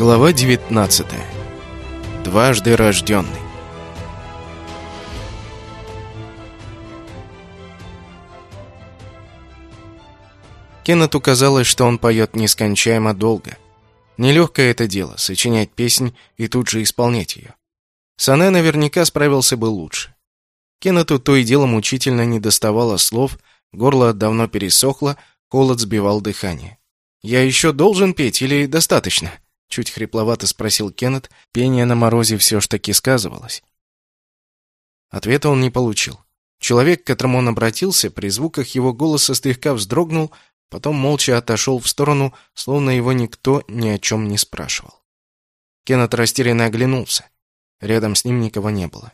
Глава 19. Дважды рожденный. Кеннету казалось, что он поет нескончаемо долго. Нелегкое это дело — сочинять песнь и тут же исполнять ее. Сане наверняка справился бы лучше. Кеннету то и дело мучительно не доставало слов, горло давно пересохло, холод сбивал дыхание. «Я еще должен петь или достаточно?» Чуть хрипловато спросил Кеннет. Пение на морозе все ж таки сказывалось. Ответа он не получил. Человек, к которому он обратился, при звуках его голоса слегка вздрогнул, потом молча отошел в сторону, словно его никто ни о чем не спрашивал. Кеннет растерянно оглянулся. Рядом с ним никого не было.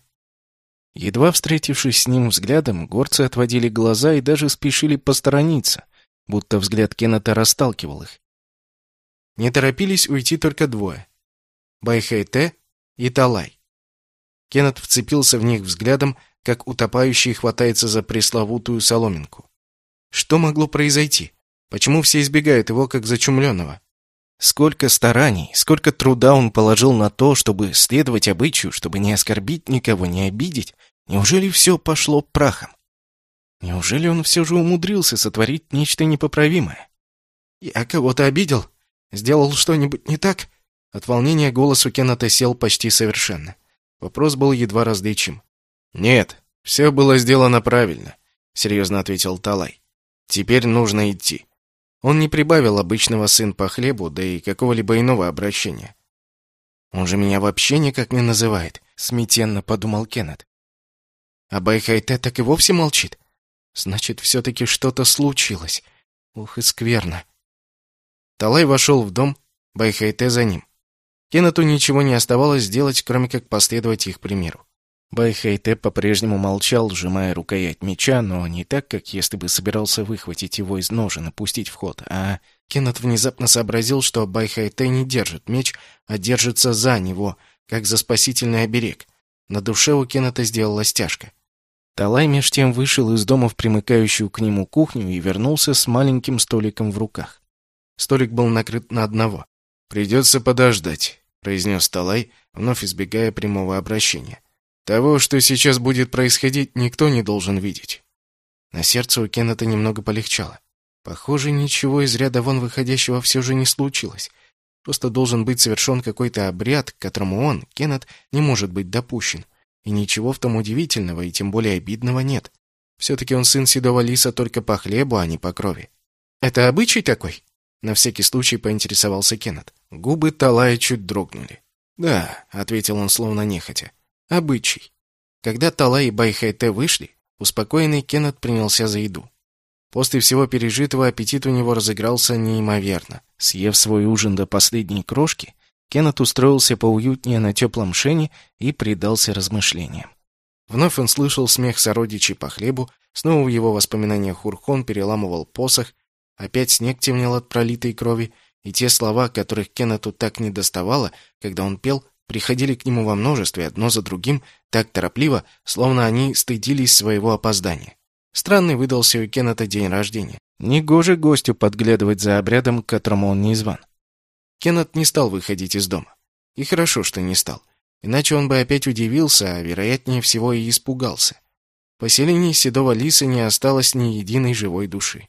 Едва встретившись с ним взглядом, горцы отводили глаза и даже спешили посторониться, будто взгляд Кеннета расталкивал их. Не торопились уйти только двое. Байхайте и Талай. Кеннет вцепился в них взглядом, как утопающий хватается за пресловутую соломинку. Что могло произойти? Почему все избегают его, как зачумленного? Сколько стараний, сколько труда он положил на то, чтобы следовать обычаю, чтобы не оскорбить никого, не обидеть. Неужели все пошло прахом? Неужели он все же умудрился сотворить нечто непоправимое? «Я кого-то обидел?» Сделал что-нибудь не так?» От волнения голос у Кеннета сел почти совершенно. Вопрос был едва различим. «Нет, все было сделано правильно», — серьезно ответил Талай. «Теперь нужно идти». Он не прибавил обычного сын по хлебу, да и какого-либо иного обращения. «Он же меня вообще никак не называет», — смятенно подумал Кеннет. А Байхайте так и вовсе молчит. Значит, все-таки что-то случилось. Ух и скверно. Талай вошел в дом, Байхайте за ним. Кеннету ничего не оставалось сделать, кроме как последовать их примеру. Байхайте по-прежнему молчал, сжимая рукоять меча, но не так, как если бы собирался выхватить его из ножен и пустить в ход, а Кеннет внезапно сообразил, что Байхайте не держит меч, а держится за него, как за спасительный оберег. На душе у Кеннета сделалась тяжко. Талай меж тем вышел из дома в примыкающую к нему кухню и вернулся с маленьким столиком в руках. Столик был накрыт на одного. «Придется подождать», — произнес Талай, вновь избегая прямого обращения. «Того, что сейчас будет происходить, никто не должен видеть». На сердце у Кеннета немного полегчало. Похоже, ничего из ряда вон выходящего все же не случилось. Просто должен быть совершен какой-то обряд, к которому он, Кеннет, не может быть допущен. И ничего в том удивительного и тем более обидного нет. Все-таки он сын седого лиса только по хлебу, а не по крови. «Это обычай такой?» На всякий случай поинтересовался Кеннет. Губы Талая чуть дрогнули. «Да», — ответил он словно нехотя. «Обычай». Когда Талай и Байхайте вышли, успокоенный Кеннет принялся за еду. После всего пережитого аппетит у него разыгрался неимоверно. Съев свой ужин до последней крошки, Кеннет устроился поуютнее на теплом шене и предался размышлениям. Вновь он слышал смех сородичей по хлебу, снова в его воспоминаниях Урхон переламывал посох, Опять снег темнел от пролитой крови, и те слова, которых Кеннету так не доставало, когда он пел, приходили к нему во множестве, одно за другим, так торопливо, словно они стыдились своего опоздания. Странный выдался у Кеннета день рождения. Негоже гостю подглядывать за обрядом, к которому он не зван. Кеннет не стал выходить из дома. И хорошо, что не стал. Иначе он бы опять удивился, а вероятнее всего и испугался. В поселении Седого Лиса не осталось ни единой живой души.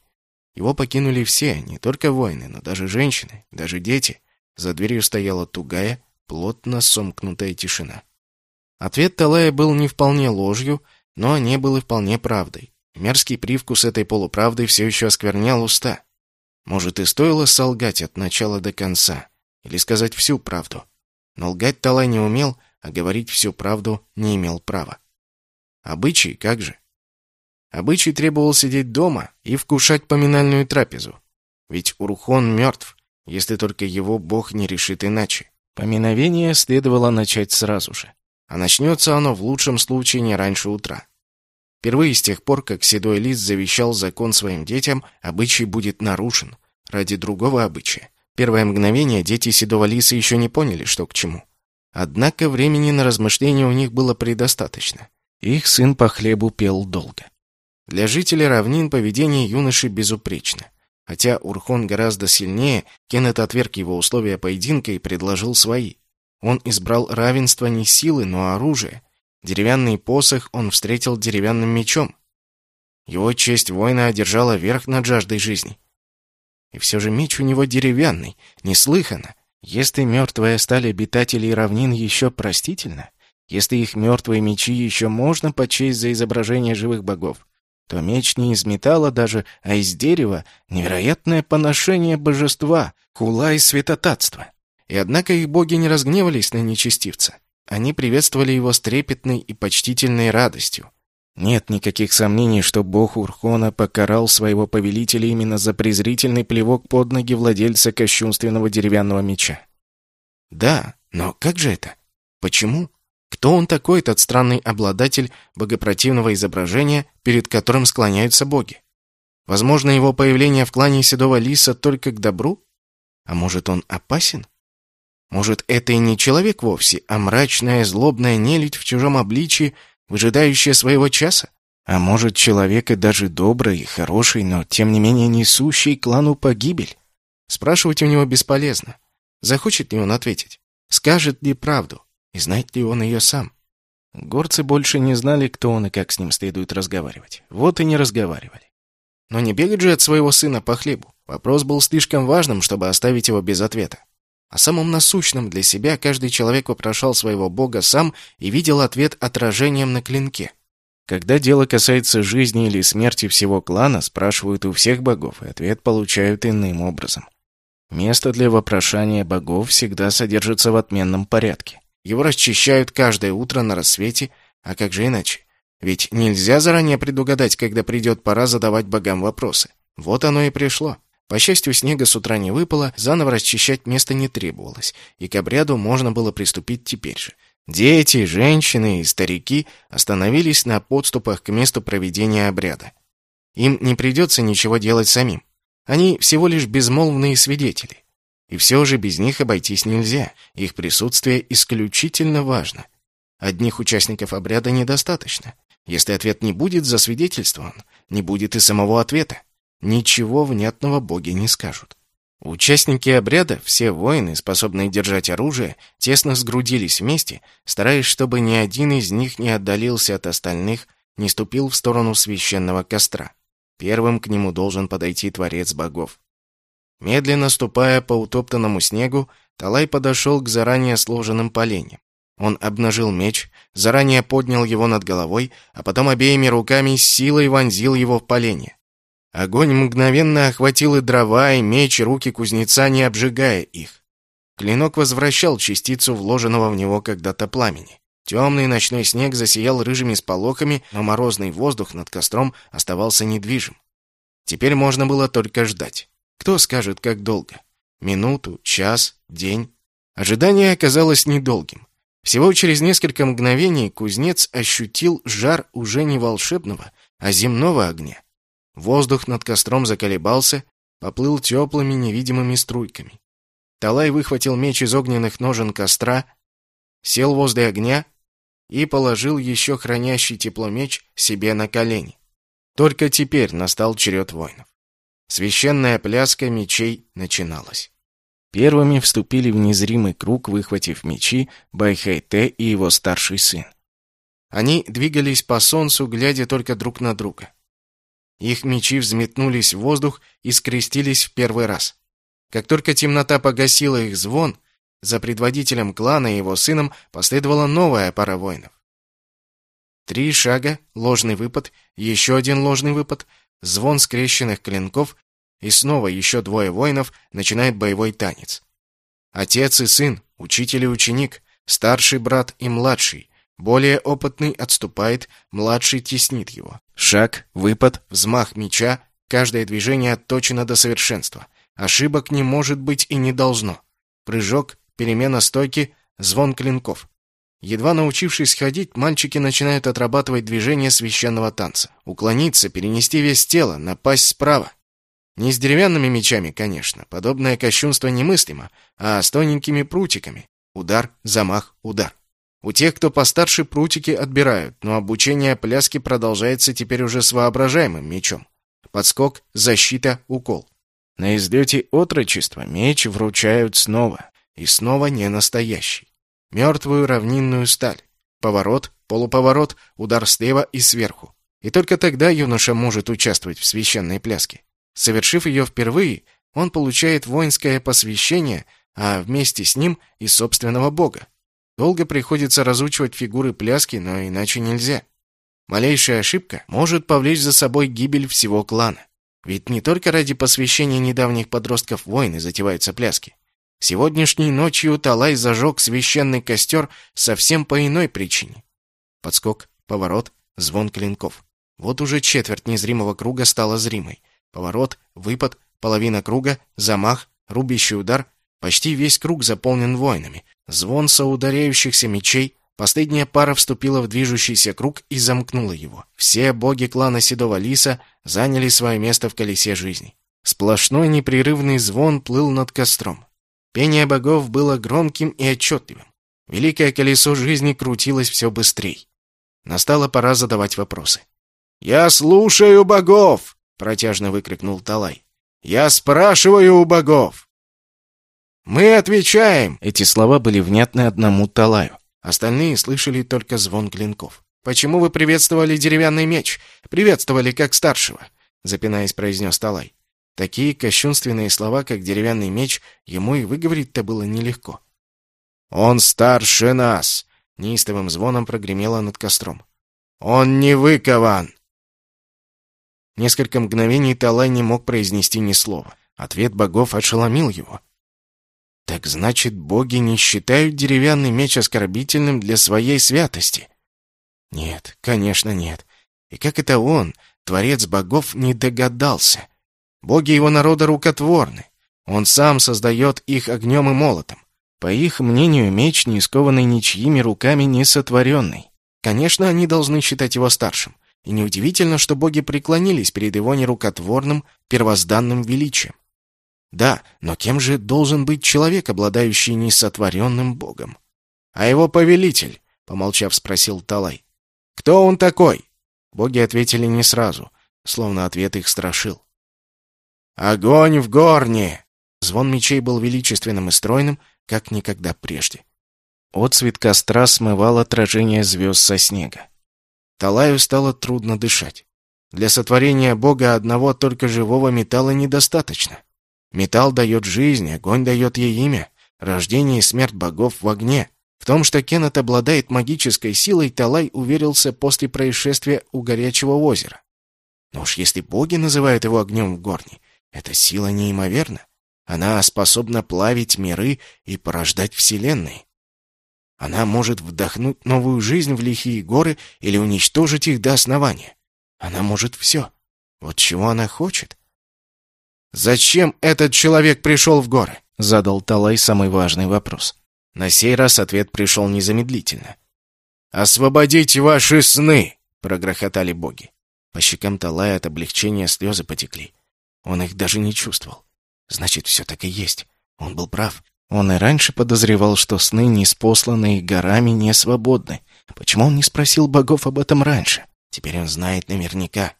Его покинули все, не только воины, но даже женщины, даже дети. За дверью стояла тугая, плотно сомкнутая тишина. Ответ Талая был не вполне ложью, но не был и вполне правдой. Мерзкий привкус этой полуправды все еще осквернял уста. Может, и стоило солгать от начала до конца, или сказать всю правду. Но лгать Талай не умел, а говорить всю правду не имел права. Обычай, как же? Обычай требовал сидеть дома и вкушать поминальную трапезу. Ведь Урхон мертв, если только его бог не решит иначе. Поминовение следовало начать сразу же. А начнется оно в лучшем случае не раньше утра. Впервые с тех пор, как Седой Лис завещал закон своим детям, обычай будет нарушен ради другого обычая. Первое мгновение дети Седого Лиса еще не поняли, что к чему. Однако времени на размышления у них было предостаточно. Их сын по хлебу пел долго. Для жителей равнин поведение юноши безупречно. Хотя Урхон гораздо сильнее, Кеннет отверг его условия поединка и предложил свои. Он избрал равенство не силы, но оружия. Деревянный посох он встретил деревянным мечом. Его честь воина одержала верх над жаждой жизни. И все же меч у него деревянный, неслыханно. Если мертвая сталь обитателей равнин еще простительна, если их мертвые мечи еще можно почесть за изображение живых богов, то меч не из металла даже, а из дерева — невероятное поношение божества, хула и святотатства. И однако их боги не разгневались на нечестивца. Они приветствовали его с трепетной и почтительной радостью. Нет никаких сомнений, что бог Урхона покарал своего повелителя именно за презрительный плевок под ноги владельца кощунственного деревянного меча. Да, но как же это? Почему? Кто он такой, этот странный обладатель богопротивного изображения, перед которым склоняются боги? Возможно, его появление в клане Седого Лиса только к добру? А может, он опасен? Может, это и не человек вовсе, а мрачная, злобная нелюдь в чужом обличии, выжидающая своего часа? А может, человек и даже добрый и хороший, но тем не менее несущий клану погибель? Спрашивать у него бесполезно. Захочет ли он ответить? Скажет ли правду? И знает ли он ее сам? Горцы больше не знали, кто он и как с ним следует разговаривать. Вот и не разговаривали. Но не бегать же от своего сына по хлебу. Вопрос был слишком важным, чтобы оставить его без ответа. О самом насущном для себя каждый человек вопрошал своего бога сам и видел ответ отражением на клинке. Когда дело касается жизни или смерти всего клана, спрашивают у всех богов, и ответ получают иным образом. Место для вопрошания богов всегда содержится в отменном порядке. Его расчищают каждое утро на рассвете, а как же иначе? Ведь нельзя заранее предугадать, когда придет пора задавать богам вопросы. Вот оно и пришло. По счастью, снега с утра не выпало, заново расчищать место не требовалось, и к обряду можно было приступить теперь же. Дети, женщины и старики остановились на подступах к месту проведения обряда. Им не придется ничего делать самим. Они всего лишь безмолвные свидетели. И все же без них обойтись нельзя, их присутствие исключительно важно. Одних участников обряда недостаточно. Если ответ не будет засвидетельствован, не будет и самого ответа. Ничего внятного боги не скажут. Участники обряда, все воины, способные держать оружие, тесно сгрудились вместе, стараясь, чтобы ни один из них не отдалился от остальных, не ступил в сторону священного костра. Первым к нему должен подойти Творец богов. Медленно ступая по утоптанному снегу, Талай подошел к заранее сложенным поленьям. Он обнажил меч, заранее поднял его над головой, а потом обеими руками с силой вонзил его в поленье. Огонь мгновенно охватил и дрова, и меч, и руки кузнеца, не обжигая их. Клинок возвращал частицу вложенного в него когда-то пламени. Темный ночной снег засиял рыжими сполохами, но морозный воздух над костром оставался недвижим. Теперь можно было только ждать. Кто скажет, как долго? Минуту, час, день? Ожидание оказалось недолгим. Всего через несколько мгновений кузнец ощутил жар уже не волшебного, а земного огня. Воздух над костром заколебался, поплыл теплыми невидимыми струйками. Талай выхватил меч из огненных ножен костра, сел возле огня и положил еще хранящий тепло меч себе на колени. Только теперь настал черед воинов. Священная пляска мечей начиналась. Первыми вступили в незримый круг, выхватив мечи, Байхайте и его старший сын. Они двигались по солнцу, глядя только друг на друга. Их мечи взметнулись в воздух и скрестились в первый раз. Как только темнота погасила их звон, за предводителем клана и его сыном последовала новая пара воинов. Три шага, ложный выпад, еще один ложный выпад, звон скрещенных клинков, и снова еще двое воинов начинают боевой танец. Отец и сын, учитель и ученик, старший брат и младший. Более опытный отступает, младший теснит его. Шаг, выпад, взмах меча, каждое движение отточено до совершенства. Ошибок не может быть и не должно. Прыжок, перемена стойки, звон клинков. Едва научившись ходить, мальчики начинают отрабатывать движения священного танца. Уклониться, перенести вес тела, напасть справа. Не с деревянными мечами, конечно. Подобное кощунство немыслимо, а с тоненькими прутиками. Удар, замах, удар. У тех, кто постарше, прутики отбирают, но обучение пляски продолжается теперь уже с воображаемым мечом. Подскок, защита, укол. На излете отрочества меч вручают снова, и снова не настоящий. Мертвую равнинную сталь. Поворот, полуповорот, удар слева и сверху. И только тогда юноша может участвовать в священной пляске. Совершив ее впервые, он получает воинское посвящение, а вместе с ним и собственного бога. Долго приходится разучивать фигуры пляски, но иначе нельзя. Малейшая ошибка может повлечь за собой гибель всего клана. Ведь не только ради посвящения недавних подростков войны затеваются пляски. Сегодняшней ночью Талай зажег священный костер совсем по иной причине. Подскок, поворот, звон клинков. Вот уже четверть незримого круга стала зримой. Поворот, выпад, половина круга, замах, рубящий удар. Почти весь круг заполнен воинами. Звон соударяющихся мечей. Последняя пара вступила в движущийся круг и замкнула его. Все боги клана Седого Лиса заняли свое место в колесе жизни. Сплошной непрерывный звон плыл над костром. Пение богов было громким и отчетливым. Великое колесо жизни крутилось все быстрее. Настала пора задавать вопросы. «Я слушаю богов!» — протяжно выкрикнул Талай. «Я спрашиваю у богов!» «Мы отвечаем!» Эти слова были внятны одному Талаю. Остальные слышали только звон клинков. «Почему вы приветствовали деревянный меч? Приветствовали как старшего!» Запинаясь, произнес Талай. Такие кощунственные слова, как деревянный меч, ему и выговорить-то было нелегко. «Он старше нас!» — неистовым звоном прогремело над костром. «Он не выкован!» Несколько мгновений Талай не мог произнести ни слова. Ответ богов ошеломил его. «Так значит, боги не считают деревянный меч оскорбительным для своей святости?» «Нет, конечно, нет. И как это он, творец богов, не догадался?» Боги его народа рукотворны. Он сам создает их огнем и молотом. По их мнению, меч, не скованный ничьими руками, не сотворенный. Конечно, они должны считать его старшим. И неудивительно, что боги преклонились перед его нерукотворным, первозданным величием. Да, но кем же должен быть человек, обладающий несотворенным богом? А его повелитель, помолчав, спросил Талай. Кто он такой? Боги ответили не сразу, словно ответ их страшил. «Огонь в горне!» Звон мечей был величественным и стройным, как никогда прежде. Отцвет костра смывал отражение звезд со снега. Талаю стало трудно дышать. Для сотворения Бога одного только живого металла недостаточно. Металл дает жизнь, огонь дает ей имя, рождение и смерть богов в огне. В том, что Кеннет обладает магической силой, Талай уверился после происшествия у горячего озера. Но уж если боги называют его огнем в горне, эта сила неимоверна. Она способна плавить миры и порождать вселенные. Она может вдохнуть новую жизнь в лихие горы или уничтожить их до основания. Она может все. Вот чего она хочет. «Зачем этот человек пришел в горы?» — задал Талай самый важный вопрос. На сей раз ответ пришел незамедлительно. «Освободите ваши сны!» — прогрохотали боги. По щекам Талая от облегчения слезы потекли. Он их даже не чувствовал. Значит, все так и есть. Он был прав. Он и раньше подозревал, что сны, неспосланные горами, не свободны. Почему он не спросил богов об этом раньше? Теперь он знает наверняка.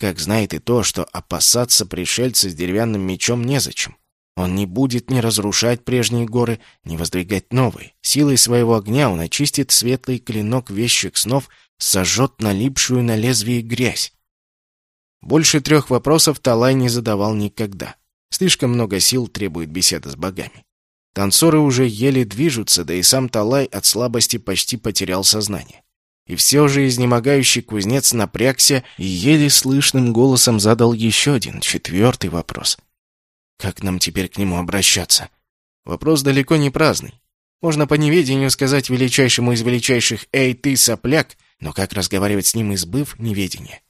Как знает и то, что опасаться пришельца с деревянным мечом незачем. Он не будет ни разрушать прежние горы, ни воздвигать новые. Силой своего огня он очистит светлый клинок вещих снов, сожжет налипшую на лезвие грязь. Больше трех вопросов Талай не задавал никогда. Слишком много сил требует беседа с богами. Танцоры уже еле движутся, да и сам Талай от слабости почти потерял сознание. И все же изнемогающий кузнец напрягся и еле слышным голосом задал еще один, четвертый вопрос. Как нам теперь к нему обращаться? Вопрос далеко не праздный. Можно по неведению сказать величайшему из величайших «Эй, ты, сопляк!», но как разговаривать с ним, избыв неведение?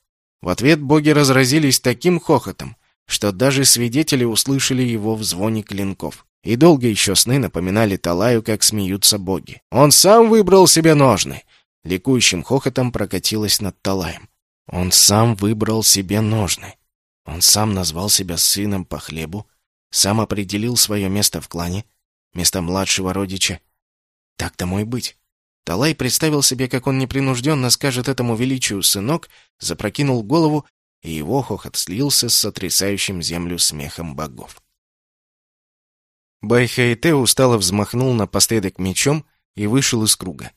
В ответ боги разразились таким хохотом, что даже свидетели услышали его в звоне клинков. И долго еще сны напоминали Талаю, как смеются боги. «Он сам выбрал себе ножны!» Ликующим хохотом прокатилось над Талаем. «Он сам выбрал себе ножны!» Он сам назвал себя сыном по хлебу, сам определил свое место в клане, место младшего родича. Так тому и быть. Талай представил себе, как он непринужденно скажет этому величию «сынок», запрокинул голову и его хохот слился с сотрясающим землю смехом богов. Байхаите устало взмахнул напоследок мечом и вышел из круга.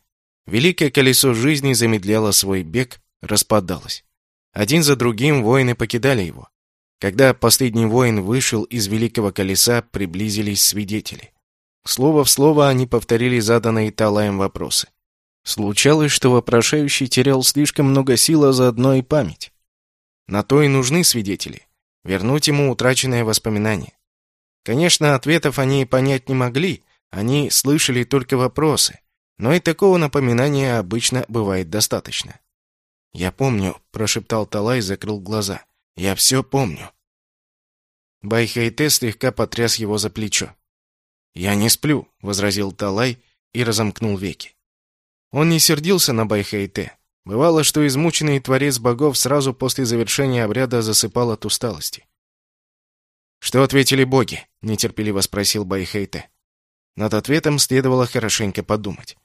Великое колесо жизни замедляло свой бег, распадалось. Один за другим воины покидали его. Когда последний воин вышел из великого колеса, приблизились свидетели. Слово в слово они повторили заданные Талаем вопросы. Случалось, что вопрошающий терял слишком много сил, а заодно и память. На то и нужны свидетели. Вернуть ему утраченное воспоминание. Конечно, ответов они понять не могли, они слышали только вопросы, но и такого напоминания обычно бывает достаточно. «Я помню», — прошептал Талай и закрыл глаза. «Я все помню». Байхайте слегка потряс его за плечо. «Я не сплю», — возразил Талай и разомкнул веки. Он не сердился на Байхайте. Бывало, что измученный творец богов сразу после завершения обряда засыпал от усталости. «Что ответили боги?» — нетерпеливо спросил Байхейте. Над ответом следовало хорошенько подумать.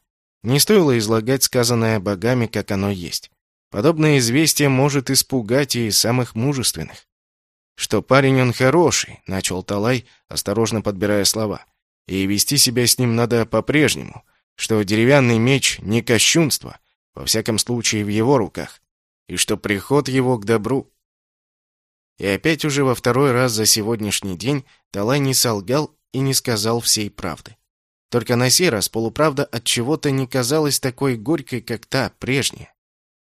Не стоило излагать сказанное богами, как оно есть. Подобное известие может испугать и самых мужественных. «Что парень он хороший», — начал Талай, осторожно подбирая слова. «И вести себя с ним надо по-прежнему, что деревянный меч — не кощунство, во всяком случае в его руках, и что приход его к добру. И опять уже во второй раз за сегодняшний день Талай не солгал и не сказал всей правды. Только на сей раз полуправда от чего-то не казалась такой горькой, как та прежняя.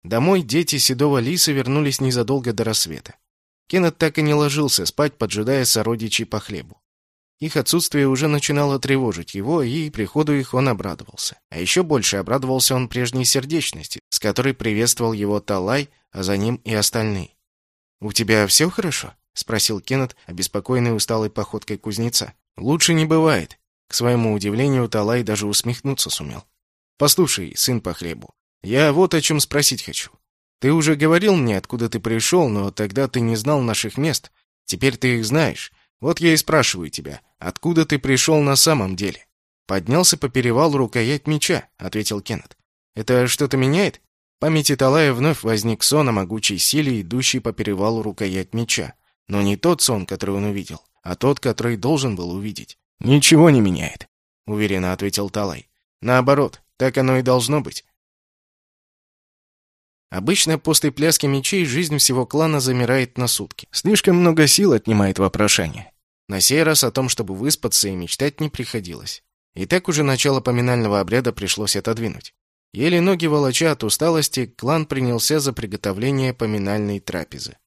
Домой дети седого лиса вернулись незадолго до рассвета. Кеннет так и не ложился спать, поджидая сородичей по хлебу. Их отсутствие уже начинало тревожить его, и приходу их он обрадовался. А еще больше обрадовался он прежней сердечности, с которой приветствовал его Талай, а за ним и остальные. «У тебя все хорошо?» — спросил Кеннет, обеспокоенный усталой походкой кузнеца. «Лучше не бывает». К своему удивлению, Талай даже усмехнуться сумел. «Послушай, сын по хлебу, я вот о чем спросить хочу. Ты уже говорил мне, откуда ты пришел, но тогда ты не знал наших мест. Теперь ты их знаешь. Вот я и спрашиваю тебя, откуда ты пришел на самом деле?» «Поднялся по перевалу рукоять меча», — ответил Кеннет. «Это что-то меняет?» памяти Талая вновь возник сон о могучей силе, идущей по перевалу рукоять меча. Но не тот сон, который он увидел, а тот, который должен был увидеть. «Ничего не меняет», — уверенно ответил Талай. «Наоборот, так оно и должно быть». Обычно после пляски мечей жизнь всего клана замирает на сутки. Слишком много сил отнимает вопрошание. На сей раз о том, чтобы выспаться и мечтать, не приходилось. И так уже начало поминального обряда пришлось отодвинуть. Еле ноги волоча от усталости, клан принялся за приготовление поминальной трапезы.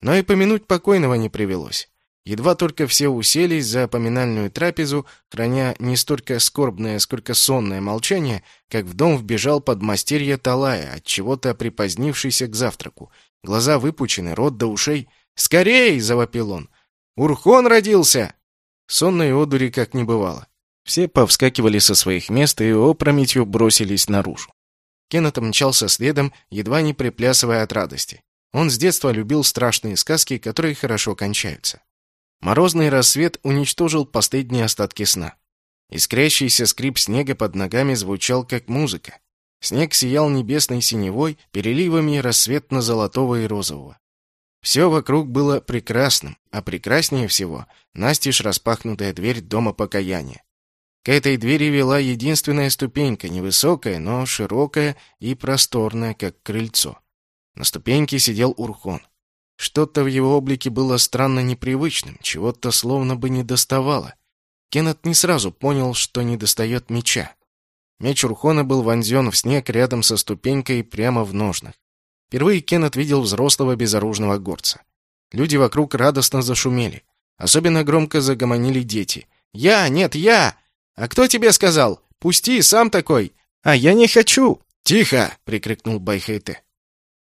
Но и помянуть покойного не привелось. Едва только все уселись за поминальную трапезу, храня не столько скорбное, сколько сонное молчание, как в дом вбежал подмастерье Талая, от чего-то припозднившийся к завтраку. Глаза выпучены, рот до ушей. «Скорей!» — завопил он. «Урхон родился!» Сонной одури как не бывало. Все повскакивали со своих мест и опрометью бросились наружу. Кеннет мчался следом, едва не приплясывая от радости. Он с детства любил страшные сказки, которые хорошо кончаются. Морозный рассвет уничтожил последние остатки сна. Искрящийся скрип снега под ногами звучал как музыка. Снег сиял небесной синевой, переливами рассветно-золотого и розового. Все вокруг было прекрасным, а прекраснее всего — настежь распахнутая дверь дома покаяния. К этой двери вела единственная ступенька, невысокая, но широкая и просторная, как крыльцо. На ступеньке сидел Урхон. Что-то в его облике было странно непривычным, чего-то словно бы не доставало. Кеннет не сразу понял, что недостает меча. Меч Урхона был вонзен в снег рядом со ступенькой прямо в ножнах. Впервые Кеннет видел взрослого безоружного горца. Люди вокруг радостно зашумели. Особенно громко загомонили дети. «Я! Нет, я! «А кто тебе сказал? Пусти, сам такой!» «А я не хочу!» «Тихо!» — прикрикнул Байхейте.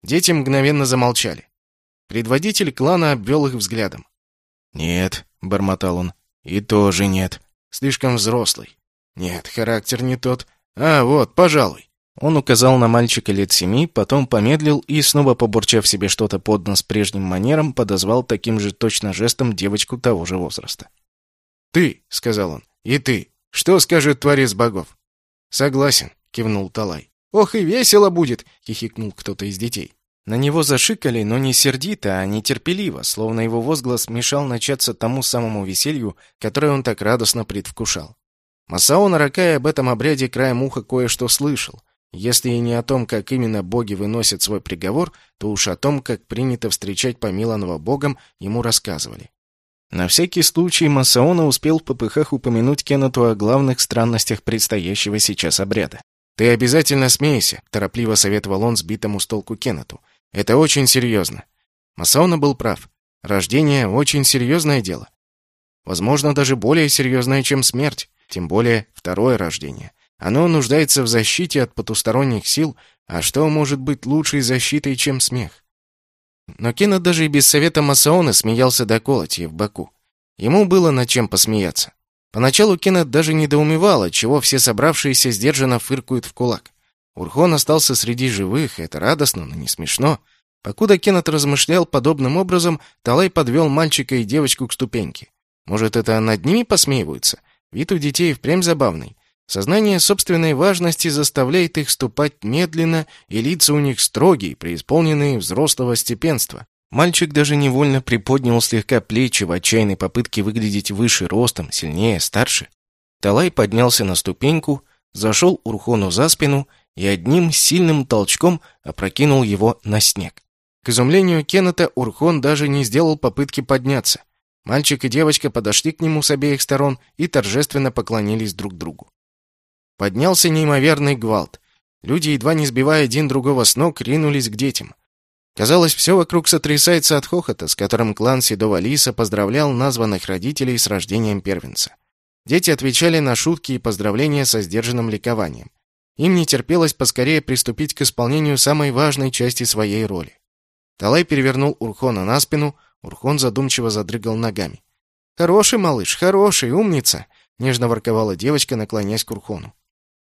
Дети мгновенно замолчали. Предводитель клана обвел их взглядом. «Нет», — бормотал он, — «и тоже нет. Слишком взрослый. Нет, характер не тот. А, вот, пожалуй». Он указал на мальчика лет семи, потом помедлил и, снова побурчав себе что-то под нос прежним манером, подозвал таким же точно жестом девочку того же возраста. «Ты», — сказал он, — «и ты. Что скажет творец богов? Согласен, кивнул Талай. Ох и весело будет, хихикнул кто-то из детей. На него зашикали, но не сердито, а нетерпеливо, словно его возглас мешал начаться тому самому веселью, которое он так радостно предвкушал. Масао Наракай об этом обряде краем уха кое-что слышал. Если и не о том, как именно боги выносят свой приговор, то уж о том, как принято встречать помилованного богом, ему рассказывали. На всякий случай Масаона успел в попыхах упомянуть Кеннету о главных странностях предстоящего сейчас обряда. «Ты обязательно смейся», — торопливо советовал он сбитому с толку Кеннету. «Это очень серьезно». Масаона был прав. Рождение — очень серьезное дело. Возможно, даже более серьезное, чем смерть, тем более второе рождение. Оно нуждается в защите от потусторонних сил, а что может быть лучшей защитой, чем смех? Но Кеннет даже и без совета Масаона смеялся до колотья в боку. Ему было над чем посмеяться. Поначалу Кеннет даже недоумевал, чего все собравшиеся сдержанно фыркают в кулак. Урхон остался среди живых, это радостно, но не смешно. Покуда Кеннет размышлял подобным образом, Талай подвел мальчика и девочку к ступеньке. Может, это над ними посмеиваются? Вид у детей впрямь забавный. Сознание собственной важности заставляет их ступать медленно, и лица у них строгие, преисполненные взрослого степенства. Мальчик даже невольно приподнял слегка плечи в отчаянной попытке выглядеть выше ростом, сильнее, старше. Талай поднялся на ступеньку, зашел Урхону за спину и одним сильным толчком опрокинул его на снег. К изумлению Кеннета Урхон даже не сделал попытки подняться. Мальчик и девочка подошли к нему с обеих сторон и торжественно поклонились друг другу. Поднялся неимоверный гвалт. Люди, едва не сбивая один другого с ног, ринулись к детям. Казалось, все вокруг сотрясается от хохота, с которым клан Седого Лиса поздравлял названных родителей с рождением первенца. Дети отвечали на шутки и поздравления со сдержанным ликованием. Им не терпелось поскорее приступить к исполнению самой важной части своей роли. Талай перевернул Урхона на спину, Урхон задумчиво задрыгал ногами. «Хороший малыш, хороший, умница!» — нежно ворковала девочка, наклоняясь к Урхону.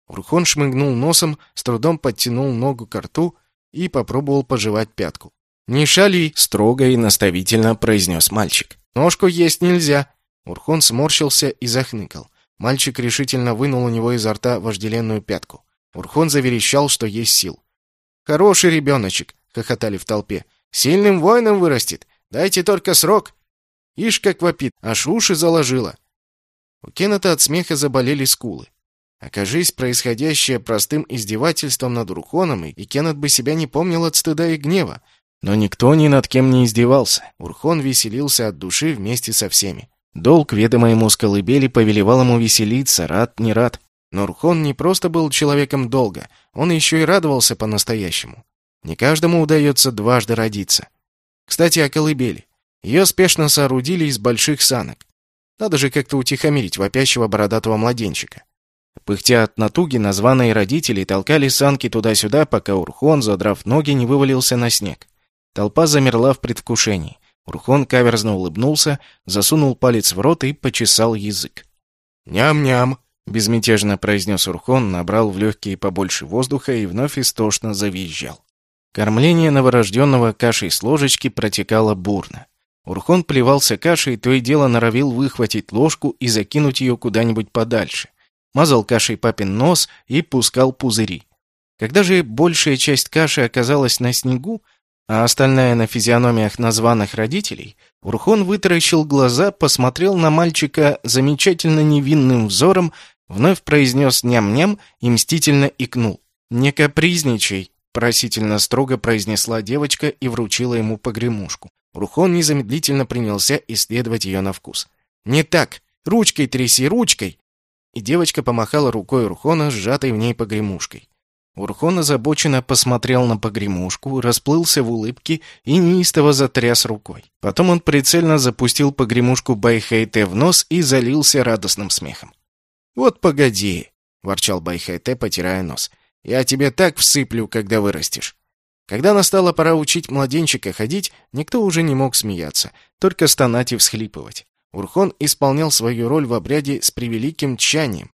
Урхон шмыгнул носом, с трудом подтянул ногу к рту и попробовал пожевать пятку. «Не шали!» — строго и наставительно произнес мальчик. «Ножку есть нельзя!» Урхон сморщился и захныкал. Мальчик решительно вынул у него изо рта вожделенную пятку. Урхон заверещал, что есть сил. «Хороший ребеночек!» — хохотали в толпе. «Сильным воином вырастет! Дайте только срок!» Ишь, как вопит, аж уши заложило. У Кеннета от смеха заболели скулы. Окажись происходящее простым издевательством над Урхоном, и Кеннет бы себя не помнил от стыда и гнева. Но никто ни над кем не издевался. Урхон веселился от души вместе со всеми. Долг, ведомый ему с колыбели, повелевал ему веселиться, рад, не рад. Но Урхон не просто был человеком долга, он еще и радовался по-настоящему. Не каждому удается дважды родиться. Кстати, о колыбели. Ее спешно соорудили из больших санок. Надо же как-то утихомирить вопящего бородатого младенчика. Пыхтя от натуги, названные родители толкали санки туда-сюда, пока Урхон, задрав ноги, не вывалился на снег. Толпа замерла в предвкушении. Урхон каверзно улыбнулся, засунул палец в рот и почесал язык. «Ням-ням!» — безмятежно произнес Урхон, набрал в легкие побольше воздуха и вновь истошно завизжал. Кормление новорожденного кашей с ложечки протекало бурно. Урхон плевался кашей, то и дело норовил выхватить ложку и закинуть ее куда-нибудь подальше мазал кашей папин нос и пускал пузыри. Когда же большая часть каши оказалась на снегу, а остальная на физиономиях названных родителей, Урхон вытаращил глаза, посмотрел на мальчика замечательно невинным взором, вновь произнес ням-ням и мстительно икнул. «Не капризничай», — просительно строго произнесла девочка и вручила ему погремушку. Урхон незамедлительно принялся исследовать ее на вкус. «Не так! Ручкой тряси, ручкой!» И девочка помахала рукой Урхона, сжатой в ней погремушкой. Урхон озабоченно посмотрел на погремушку, расплылся в улыбке и неистово затряс рукой. Потом он прицельно запустил погремушку Байхайте в нос и залился радостным смехом. «Вот погоди!» — ворчал Байхайте, потирая нос. «Я тебе так всыплю, когда вырастешь!» Когда настала пора учить младенчика ходить, никто уже не мог смеяться, только стонать и всхлипывать. Урхон исполнял свою роль в обряде с превеликим тщанием.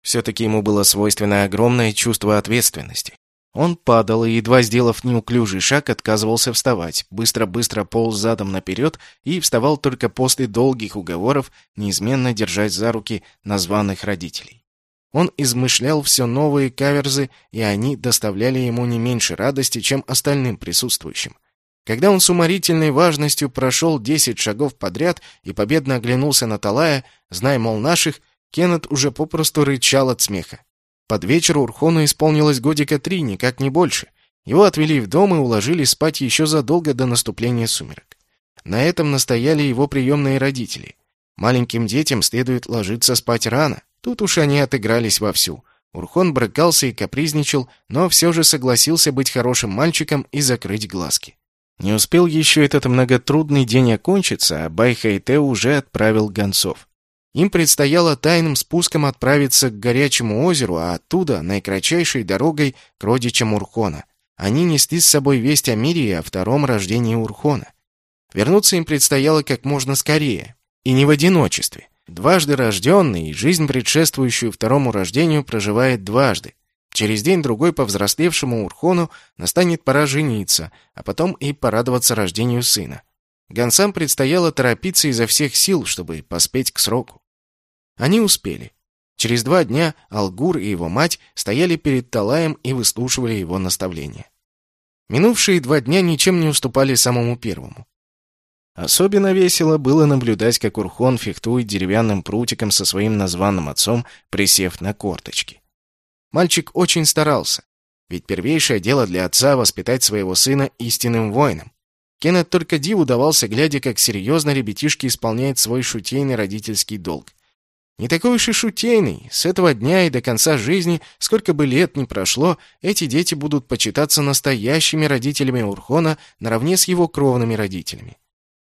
Все-таки ему было свойственно огромное чувство ответственности. Он падал и, едва сделав неуклюжий шаг, отказывался вставать, быстро-быстро полз задом наперед и вставал только после долгих уговоров, неизменно держась за руки названных родителей. Он измышлял все новые каверзы, и они доставляли ему не меньше радости, чем остальным присутствующим. Когда он с уморительной важностью прошел десять шагов подряд и победно оглянулся на Талая, зная, мол, наших, Кеннет уже попросту рычал от смеха. Под вечер Урхону исполнилось годика три, никак не больше. Его отвели в дом и уложили спать еще задолго до наступления сумерек. На этом настояли его приемные родители. Маленьким детям следует ложиться спать рано. Тут уж они отыгрались вовсю. Урхон брыкался и капризничал, но все же согласился быть хорошим мальчиком и закрыть глазки. Не успел еще этот многотрудный день окончиться, а Байхайте уже отправил гонцов. Им предстояло тайным спуском отправиться к горячему озеру, а оттуда наикратчайшей дорогой к родичам Урхона. Они несли с собой весть о мире и о втором рождении Урхона. Вернуться им предстояло как можно скорее, и не в одиночестве. Дважды рожденный, жизнь, предшествующую второму рождению, проживает дважды. Через день-другой повзрослевшему Урхону настанет пора жениться, а потом и порадоваться рождению сына. Гонцам предстояло торопиться изо всех сил, чтобы поспеть к сроку. Они успели. Через два дня Алгур и его мать стояли перед Талаем и выслушивали его наставления. Минувшие два дня ничем не уступали самому первому. Особенно весело было наблюдать, как Урхон фехтует деревянным прутиком со своим названным отцом, присев на корточки. Мальчик очень старался, ведь первейшее дело для отца — воспитать своего сына истинным воином. Кеннет только диву давался, глядя, как серьезно ребятишки исполняет свой шутейный родительский долг. Не такой уж и шутейный. С этого дня и до конца жизни, сколько бы лет ни прошло, эти дети будут почитаться настоящими родителями Урхона наравне с его кровными родителями.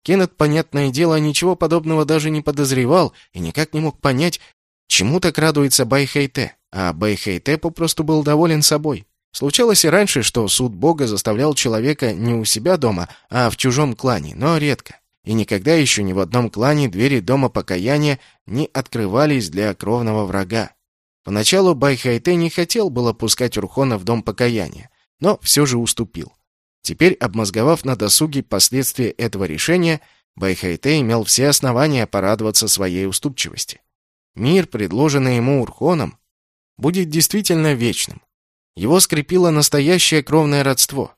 Кеннет, понятное дело, ничего подобного даже не подозревал и никак не мог понять, чему так радуется Байхейте, а Байхейте попросту был доволен собой. Случалось и раньше, что суд Бога заставлял человека не у себя дома, а в чужом клане, но редко и никогда еще ни в одном клане двери дома покаяния не открывались для кровного врага. Поначалу Байхайте не хотел было пускать Урхона в дом покаяния, но все же уступил. Теперь, обмозговав на досуге последствия этого решения, Байхайте имел все основания порадоваться своей уступчивости. Мир, предложенный ему Урхоном, будет действительно вечным. Его скрепило настоящее кровное родство.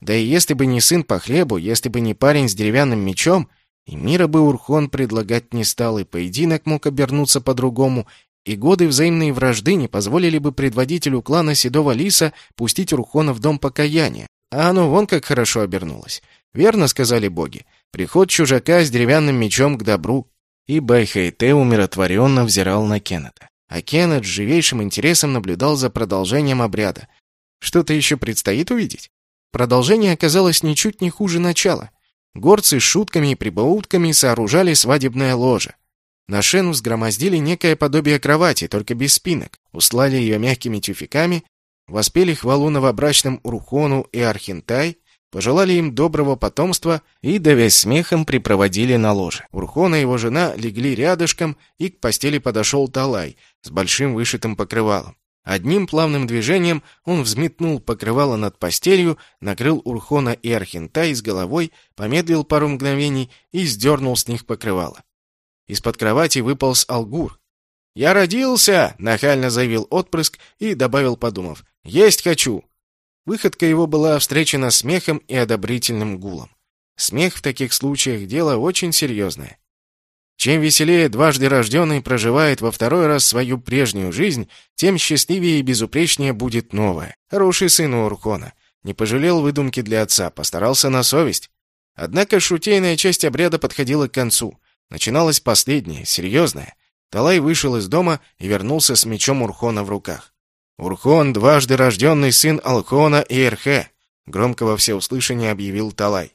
Да и если бы не сын по хлебу, если бы не парень с деревянным мечом, и мира бы Урхон предлагать не стал, и поединок мог обернуться по-другому, и годы взаимной вражды не позволили бы предводителю клана Седого Лиса пустить Урхона в дом покаяния. А оно вон как хорошо обернулось. Верно сказали боги. Приход чужака с деревянным мечом к добру. И Байхайте умиротворенно взирал на Кеннета. А Кеннет с живейшим интересом наблюдал за продолжением обряда. Что-то еще предстоит увидеть? Продолжение оказалось ничуть не хуже начала. Горцы с шутками и прибаутками сооружали свадебное ложе. На шену взгромоздили некое подобие кровати, только без спинок, услали ее мягкими тюфяками, воспели хвалу новобрачным Урухону и Архинтай, пожелали им доброго потомства и, давясь смехом, припроводили на ложе. Урхона и его жена легли рядышком, и к постели подошел Талай с большим вышитым покрывалом. Одним плавным движением он взметнул покрывало над постелью, накрыл Урхона и Архентай с головой, помедлил пару мгновений и сдернул с них покрывало. Из-под кровати выполз Алгур. «Я родился!» — нахально заявил отпрыск и добавил, подумав. «Есть хочу!» Выходка его была встречена смехом и одобрительным гулом. Смех в таких случаях — дело очень серьезное. Чем веселее дважды рожденный проживает во второй раз свою прежнюю жизнь, тем счастливее и безупречнее будет новая. Хороший сын у Урхона. Не пожалел выдумки для отца, постарался на совесть. Однако шутейная часть обряда подходила к концу. Начиналась последняя, серьезная. Талай вышел из дома и вернулся с мечом Урхона в руках. «Урхон — дважды рожденный сын Алхона и Эрхе», — громко во всеуслышание объявил Талай.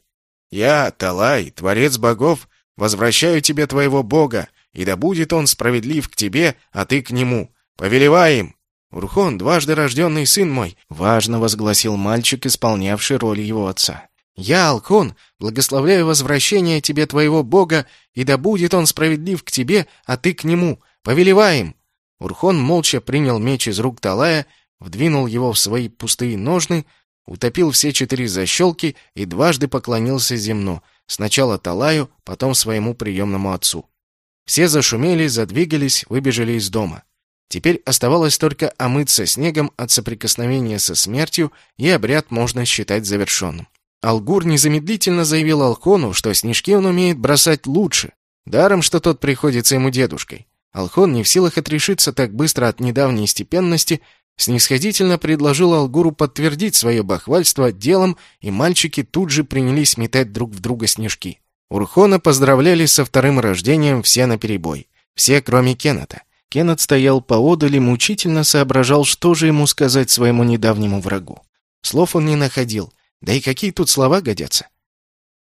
«Я, Талай, творец богов, Возвращаю тебе твоего Бога, и да будет он справедлив к тебе, а ты к нему. Повелевай им!» «Урхон, дважды рожденный сын мой!» — важно возгласил мальчик, исполнявший роль его отца. «Я, Алкон, благословляю возвращение тебе твоего Бога, и да будет он справедлив к тебе, а ты к нему. Повелевай им!» Урхон молча принял меч из рук Талая, вдвинул его в свои пустые ножны, утопил все четыре защелки и дважды поклонился земно — Сначала Талаю, потом своему приемному отцу. Все зашумели, задвигались, выбежали из дома. Теперь оставалось только омыться снегом от соприкосновения со смертью, и обряд можно считать завершенным. Алгур незамедлительно заявил Алхону, что снежки он умеет бросать лучше, даром, что тот приходится ему дедушкой. Алхон, не в силах отрешиться так быстро от недавней степенности, снисходительно предложил Алгуру подтвердить свое бахвальство делом, и мальчики тут же принялись метать друг в друга снежки. Урхона поздравляли со вторым рождением все наперебой. Все, кроме Кеннета. Кеннет стоял поодаль и мучительно соображал, что же ему сказать своему недавнему врагу. Слов он не находил, да и какие тут слова годятся.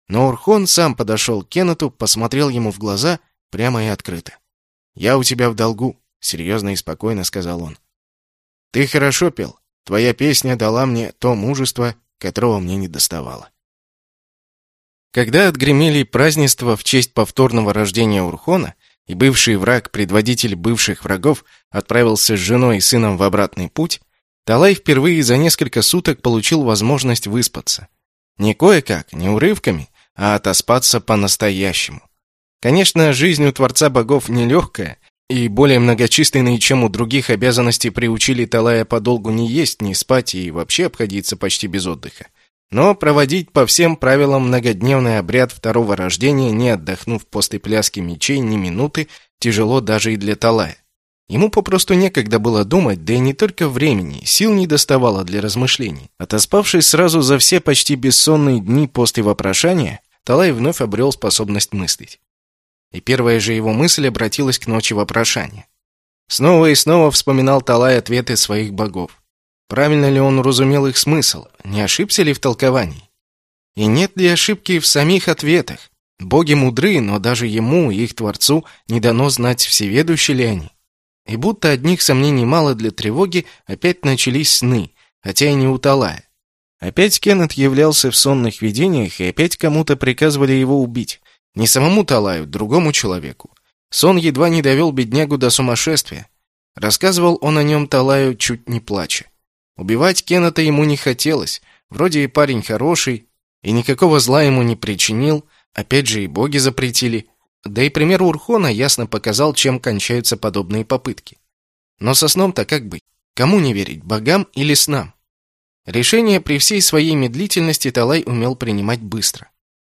Но Урхон сам подошел к Кеннету, посмотрел ему в глаза прямо и открыто. «Я у тебя в долгу», — серьезно и спокойно сказал он. «Ты хорошо пел. Твоя песня дала мне то мужество, которого мне не доставало». Когда отгремели празднества в честь повторного рождения Урхона, и бывший враг, предводитель бывших врагов, отправился с женой и сыном в обратный путь, Талай впервые за несколько суток получил возможность выспаться. Не кое-как, не урывками, а отоспаться по-настоящему. Конечно, жизнь у Творца Богов нелегкая, и более многочисленные, чем у других, обязанности приучили Талая подолгу не есть, не спать и вообще обходиться почти без отдыха. Но проводить по всем правилам многодневный обряд второго рождения, не отдохнув после пляски мечей ни минуты, тяжело даже и для Талая. Ему попросту некогда было думать, да и не только времени, сил не доставало для размышлений. Отоспавшись сразу за все почти бессонные дни после вопрошания, Талай вновь обрел способность мыслить. И первая же его мысль обратилась к ночи вопрошания. Снова и снова вспоминал Талай ответы своих богов. Правильно ли он уразумел их смысл? Не ошибся ли в толковании? И нет ли ошибки в самих ответах? Боги мудры, но даже ему, их Творцу, не дано знать, всеведущи ли они. И будто одних сомнений мало для тревоги, опять начались сны, хотя и не у Талая. Опять Кеннет являлся в сонных видениях, и опять кому-то приказывали его убить. Не самому Талаю, другому человеку. Сон едва не довел беднягу до сумасшествия. Рассказывал он о нем Талаю, чуть не плача. Убивать Кеннета ему не хотелось. Вроде и парень хороший, и никакого зла ему не причинил. Опять же и боги запретили. Да и пример Урхона ясно показал, чем кончаются подобные попытки. Но со сном-то как быть? Кому не верить, богам или снам? Решение при всей своей медлительности Талай умел принимать быстро.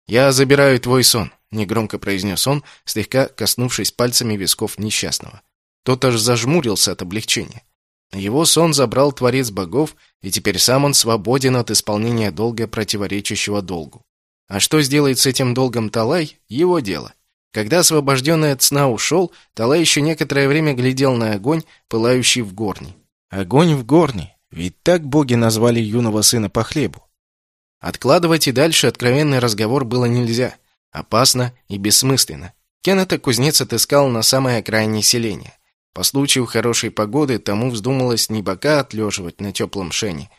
«Я забираю твой сон», — негромко произнес он, слегка коснувшись пальцами висков несчастного. Тот аж зажмурился от облегчения. Его сон забрал Творец богов, и теперь сам он свободен от исполнения долга, противоречащего долгу. А что сделает с этим долгом Талай — его дело. Когда освобожденный от сна ушел, Талай еще некоторое время глядел на огонь, пылающий в горне. Огонь в горне, ведь так боги назвали юного сына по хлебу. Откладывать и дальше откровенный разговор было нельзя. Опасно и бессмысленно. Кеннета кузнец отыскал на самое окраине селения. По случаю хорошей погоды тому вздумалось не бока отлеживать на теплом шене,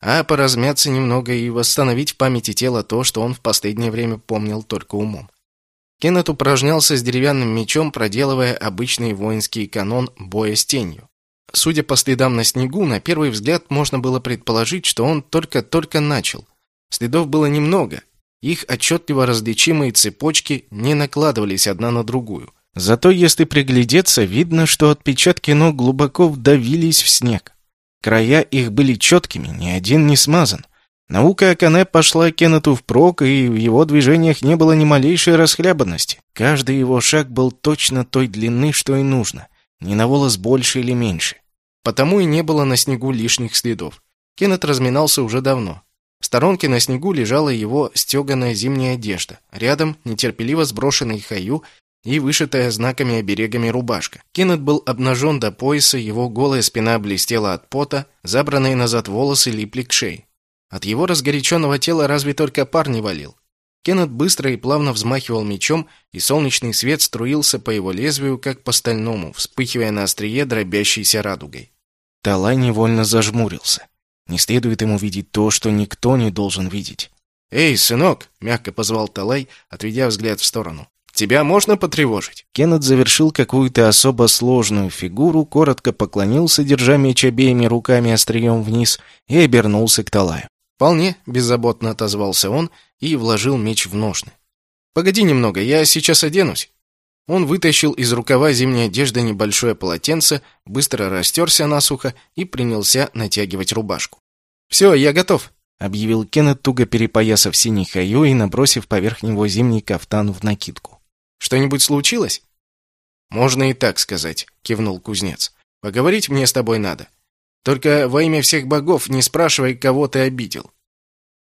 а поразмяться немного и восстановить в памяти тела то, что он в последнее время помнил только умом. Кеннет упражнялся с деревянным мечом, проделывая обычный воинский канон боя с тенью. Судя по следам на снегу, на первый взгляд можно было предположить, что он только-только начал. Следов было немного. Их отчетливо различимые цепочки не накладывались одна на другую. Зато если приглядеться, видно, что отпечатки ног глубоко вдавились в снег. Края их были четкими, ни один не смазан. Наука Акане пошла Кеннету впрок, и в его движениях не было ни малейшей расхлябанности. Каждый его шаг был точно той длины, что и нужно, ни на волос больше или меньше. Потому и не было на снегу лишних следов. Кеннет разминался уже давно. В сторонке на снегу лежала его стеганая зимняя одежда. Рядом нетерпеливо сброшенный хаю и вышитая знаками оберегами рубашка. Кеннет был обнажен до пояса, его голая спина блестела от пота, забранные назад волосы липли к шее. От его разгоряченного тела разве только пар не валил. Кеннет быстро и плавно взмахивал мечом, и солнечный свет струился по его лезвию, как по стальному, вспыхивая на острие дробящейся радугой. Талай невольно зажмурился. Не следует ему видеть то, что никто не должен видеть. «Эй, сынок!» — мягко позвал Талай, отведя взгляд в сторону. Тебя можно потревожить?» Кеннет завершил какую-то особо сложную фигуру, коротко поклонился, держа меч обеими руками острием вниз, и обернулся к Талаю. «Вполне», — беззаботно отозвался он и вложил меч в ножны. «Погоди немного, я сейчас оденусь». Он вытащил из рукава зимней одежды небольшое полотенце, быстро растерся насухо и принялся натягивать рубашку. «Все, я готов», — объявил Кеннет, туго перепоясав синий хаю и набросив поверх него зимний кафтан в накидку. «Что-нибудь случилось?» «Можно и так сказать», — кивнул кузнец. «Поговорить мне с тобой надо. Только во имя всех богов не спрашивай, кого ты обидел.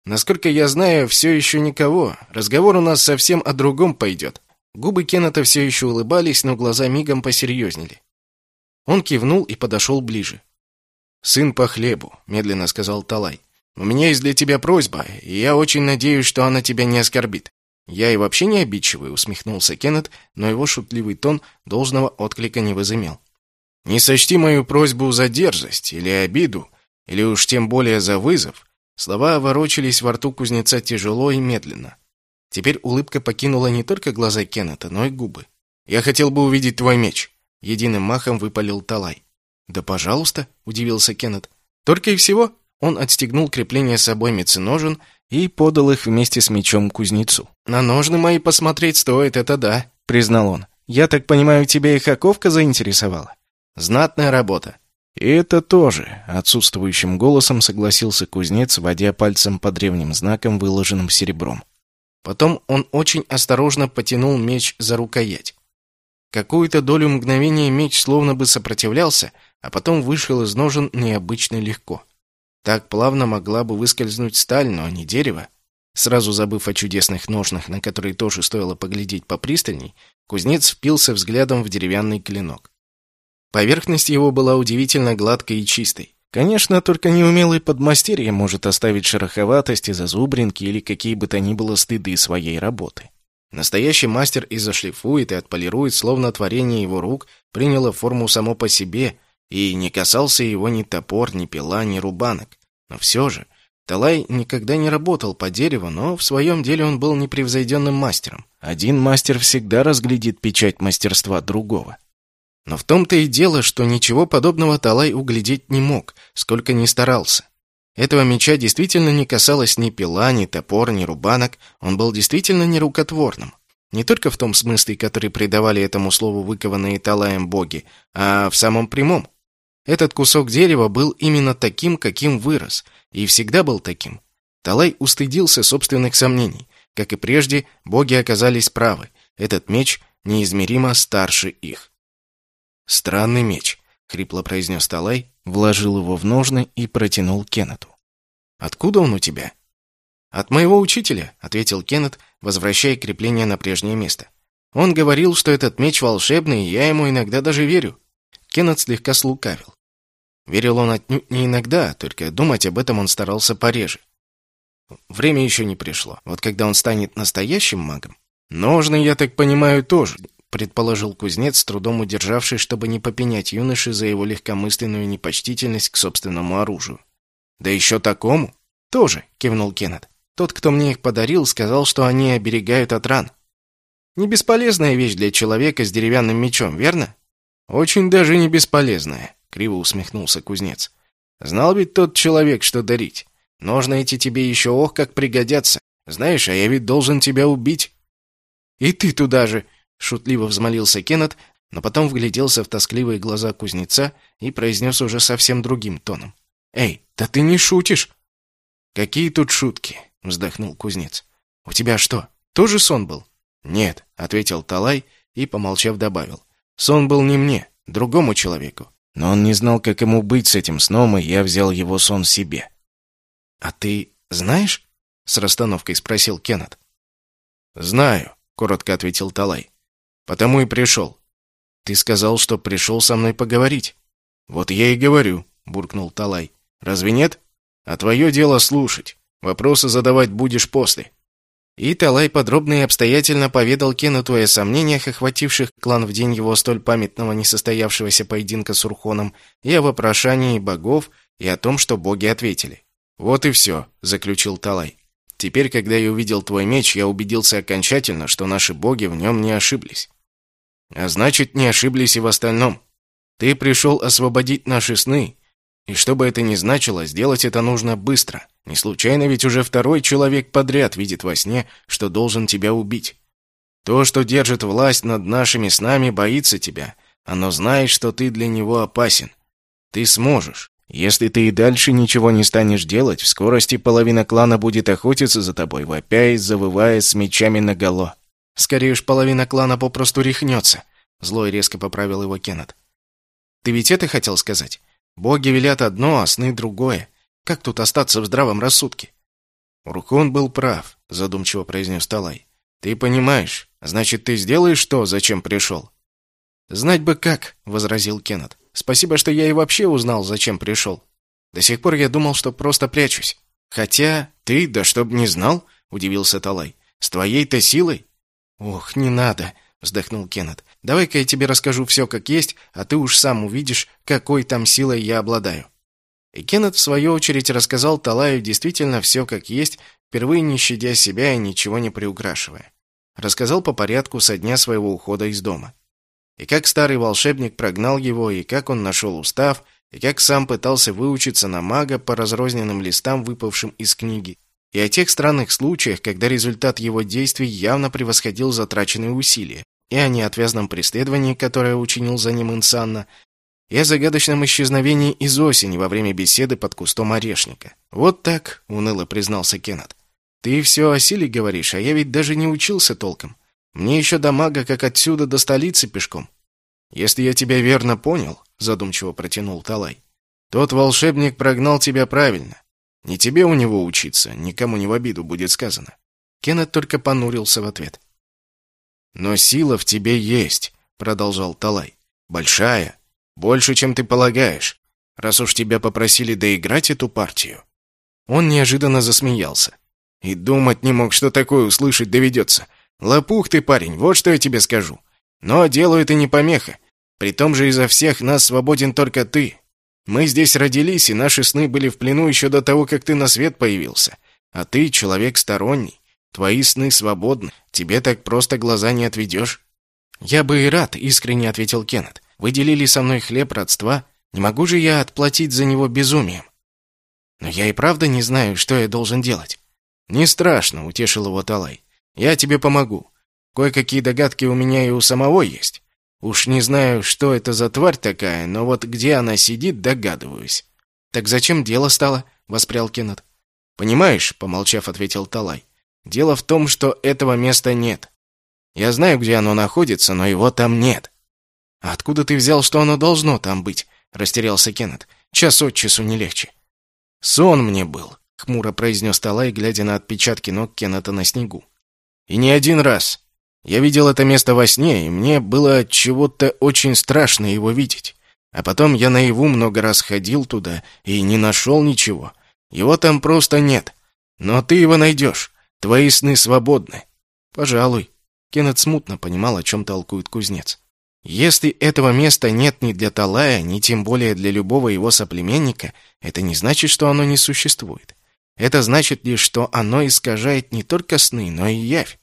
Насколько я знаю, все еще никого. Разговор у нас совсем о другом пойдет». Губы Кеннета все еще улыбались, но глаза мигом посерьезнели. Он кивнул и подошел ближе. «Сын по хлебу», — медленно сказал Талай. «У меня есть для тебя просьба, и я очень надеюсь, что она тебя не оскорбит». «Я и вообще не обидчивый», — усмехнулся Кеннет, но его шутливый тон должного отклика не возымел. «Не сочти мою просьбу за дерзость или обиду, или уж тем более за вызов». Слова ворочались во рту кузнеца тяжело и медленно. Теперь улыбка покинула не только глаза Кеннета, но и губы. «Я хотел бы увидеть твой меч», — единым махом выпалил Талай. «Да пожалуйста», — удивился Кеннет. «Только и всего?» Он отстегнул крепление с обоймицы ножен и подал их вместе с мечом кузнецу. «На ножны мои посмотреть стоит, это да», — признал он. «Я так понимаю, тебя их оковка заинтересовала?» «Знатная работа». «И это тоже», — отсутствующим голосом согласился кузнец, водя пальцем по древним знакам, выложенным серебром. Потом он очень осторожно потянул меч за рукоять. Какую-то долю мгновения меч словно бы сопротивлялся, а потом вышел из ножен необычно легко. Так плавно могла бы выскользнуть сталь, но не дерево. Сразу забыв о чудесных ножнах, на которые тоже стоило поглядеть попристальней, кузнец впился взглядом в деревянный клинок. Поверхность его была удивительно гладкой и чистой. Конечно, только неумелый подмастерье может оставить шероховатости, зазубринки или какие бы то ни было стыды своей работы. Настоящий мастер и зашлифует, и отполирует, словно творение его рук приняло форму само по себе, и не касался его ни топор, ни пила, ни рубанок. Но все же, Талай никогда не работал по дереву, но в своем деле он был непревзойденным мастером. Один мастер всегда разглядит печать мастерства другого. Но в том-то и дело, что ничего подобного Талай углядеть не мог, сколько ни старался. Этого меча действительно не касалось ни пила, ни топор, ни рубанок, он был действительно нерукотворным. Не только в том смысле, который придавали этому слову выкованные Талаем боги, а в самом прямом. Этот кусок дерева был именно таким, каким вырос, и всегда был таким. Талай устыдился собственных сомнений. Как и прежде, боги оказались правы. Этот меч неизмеримо старше их. «Странный меч», — хрипло произнес Талай, вложил его в ножны и протянул Кеннету. «Откуда он у тебя?» «От моего учителя», — ответил Кеннет, возвращая крепление на прежнее место. «Он говорил, что этот меч волшебный, и я ему иногда даже верю». Кеннет слегка слукавил. Верил он отнюдь не иногда, только думать об этом он старался пореже. Время еще не пришло. Вот когда он станет настоящим магом... Ножны, я так понимаю, тоже, предположил кузнец, с трудом удержавший, чтобы не попенять юноше за его легкомысленную непочтительность к собственному оружию. «Да еще такому?» «Тоже», — кивнул Кеннет. «Тот, кто мне их подарил, сказал, что они оберегают от ран». «Не бесполезная вещь для человека с деревянным мечом, верно?» «Очень даже не бесполезная», — криво усмехнулся кузнец. «Знал ведь тот человек, что дарить. Ножны эти тебе еще ох как пригодятся. Знаешь, а я ведь должен тебя убить». «И ты туда же!» Шутливо взмолился Кеннет, но потом вгляделся в тоскливые глаза кузнеца и произнес уже совсем другим тоном. «Эй, да ты не шутишь!» «Какие тут шутки?» — вздохнул кузнец. «У тебя что, тоже сон был?» «Нет», — ответил Талай и, помолчав, добавил. «Сон был не мне, другому человеку. Но он не знал, как ему быть с этим сном, и я взял его сон себе». «А ты знаешь?» — с расстановкой спросил Кеннет. «Знаю», — коротко ответил Талай. Потому и пришел. Ты сказал, что пришел со мной поговорить. Вот я и говорю, буркнул Талай. Разве нет? А твое дело слушать. Вопросы задавать будешь после. И Талай подробно и обстоятельно поведал Кеннету о сомнениях, охвативших клан в день его столь памятного несостоявшегося поединка с Урхоном, и о вопрошании богов, и о том, что боги ответили. «Вот и все», — заключил Талай. «Теперь, когда я увидел твой меч, я убедился окончательно, что наши боги в нем не ошиблись. А значит, не ошиблись и в остальном. Ты пришел освободить наши сны, и что бы это ни значило, сделать это нужно быстро. Не случайно ведь уже второй человек подряд видит во сне, что должен тебя убить. То, что держит власть над нашими снами, боится тебя. Оно знает, что ты для него опасен. Ты сможешь. Если ты и дальше ничего не станешь делать, в скорости половина клана будет охотиться за тобой, вопя и завывая с мечами наголо. Скорее уж половина клана попросту рехнется. Злой резко поправил его Кеннет. Ты ведь это хотел сказать? Боги велят одно, а сны другое. Как тут остаться в здравом рассудке? Рукон был прав, задумчиво произнес Талай. Ты понимаешь, значит, ты сделаешь то, зачем пришел?» «Знать бы как», — возразил Кеннет. «Спасибо, что я и вообще узнал, зачем пришел. До сих пор я думал, что просто прячусь. Хотя ты, да чтоб не знал», — удивился Талай. «С твоей-то силой?» «Ох, не надо», — вздохнул Кеннет. «Давай-ка я тебе расскажу все как есть, а ты уж сам увидишь, какой там силой я обладаю». И Кеннет, в свою очередь, рассказал Талаю действительно все как есть, впервые не щадя себя и ничего не приукрашивая. Рассказал по порядку со дня своего ухода из дома. И как старый волшебник прогнал его, и как он нашел устав, и как сам пытался выучиться на мага по разрозненным листам, выпавшим из книги, и о тех странных случаях, когда результат его действий явно превосходил затраченные усилия, и о неотвязном преследовании, которое учинил за ним Инсанна, и о загадочном исчезновении из осени во время беседы под кустом орешника. «Вот так», — уныло признался Кеннет. «Ты все о силе говоришь, а я ведь даже не учился толком. Мне еще до мага, как отсюда до столицы пешком». «Если я тебя верно понял», — задумчиво протянул Талай, «тот волшебник прогнал тебя правильно. Не тебе у него учиться, никому не в обиду будет сказано». Кеннет только понурился в ответ. «Но сила в тебе есть», — продолжал Талай. «Большая, больше, чем ты полагаешь, раз уж тебя попросили доиграть эту партию». Он неожиданно засмеялся. «И думать не мог, что такое услышать доведется. Лопух ты, парень, вот что я тебе скажу. Но делу это не помеха. При том же изо всех нас свободен только ты. Мы здесь родились, и наши сны были в плену еще до того, как ты на свет появился. А ты человек сторонний. Твои сны свободны. Тебе так просто глаза не отведешь». «Я бы и рад», — искренне ответил Кеннет. Вы делили со мной хлеб родства, не могу же я отплатить за него безумием? Но я и правда не знаю, что я должен делать. Не страшно, утешил его Талай. Я тебе помогу. Кое-какие догадки у меня и у самого есть. Уж не знаю, что это за тварь такая, но вот где она сидит, догадываюсь. Так зачем дело стало? воспрял Кеннет. Понимаешь, помолчав, ответил Талай. Дело в том, что этого места нет. Я знаю, где оно находится, но его там нет. «А откуда ты взял, что оно должно там быть?» — растерялся Кеннет. «Час от часу не легче». «Сон мне был», — хмуро произнес Талай, глядя на отпечатки ног Кеннета на снегу. «И не один раз. Я видел это место во сне, и мне было чего-то очень страшно его видеть. А потом я наяву много раз ходил туда и не нашел ничего. Его там просто нет. Но ты его найдешь. Твои сны свободны». «Пожалуй». Кеннет смутно понимал, о чем толкует кузнец. Если этого места нет ни для Талая, ни тем более для любого его соплеменника, это не значит, что оно не существует. Это значит лишь, что оно искажает не только сны, но и явь.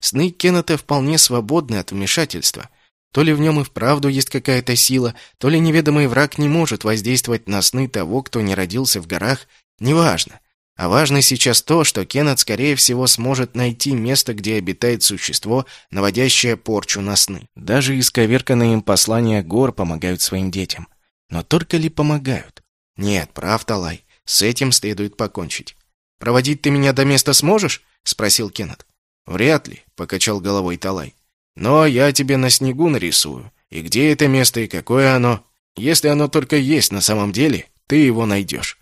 Сны Кеннета вполне свободны от вмешательства. То ли в нем и вправду есть какая-то сила, то ли неведомый враг не может воздействовать на сны того, кто не родился в горах, неважно. А важно сейчас то, что Кеннет, скорее всего, сможет найти место, где обитает существо, наводящее порчу на сны. Даже исковерканные им послания гор помогают своим детям. Но только ли помогают? Нет, прав Талай, с этим следует покончить. «Проводить ты меня до места сможешь?» — спросил Кеннет. «Вряд ли», — покачал головой Талай. «Но я тебе на снегу нарисую. И где это место, и какое оно. Если оно только есть на самом деле, ты его найдешь».